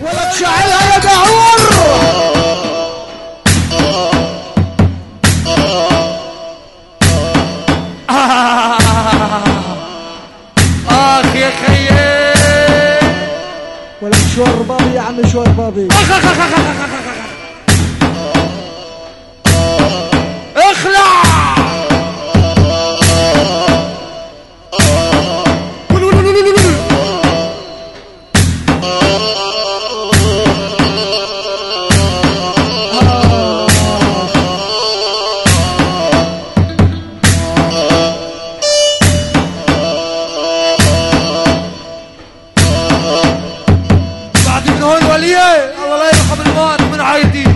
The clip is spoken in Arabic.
ولا شعلها يا جعور شوربابي يا عم شوربابي هو الولي الله لا يرحم الموت من عايدين